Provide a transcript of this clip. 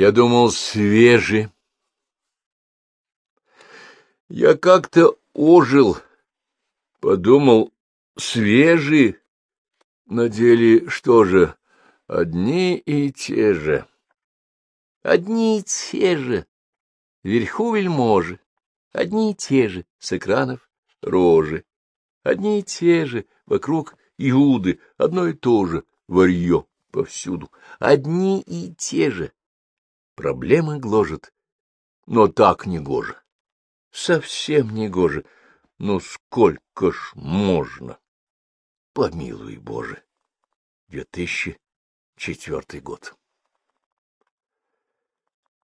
Я думал, свежий. Я как-то ожил, подумал, свежий. На деле что же, одни и те же. Одни и те же. Вверху вельможи, одни и те же, с экранов рожи. Одни и те же, вокруг Иуды, одно и то же, варье повсюду. Одни и те же. Проблемы гложет, но так не гоже. Совсем не гоже. Ну, сколько ж можно? Помилуй, Боже. 2004 год.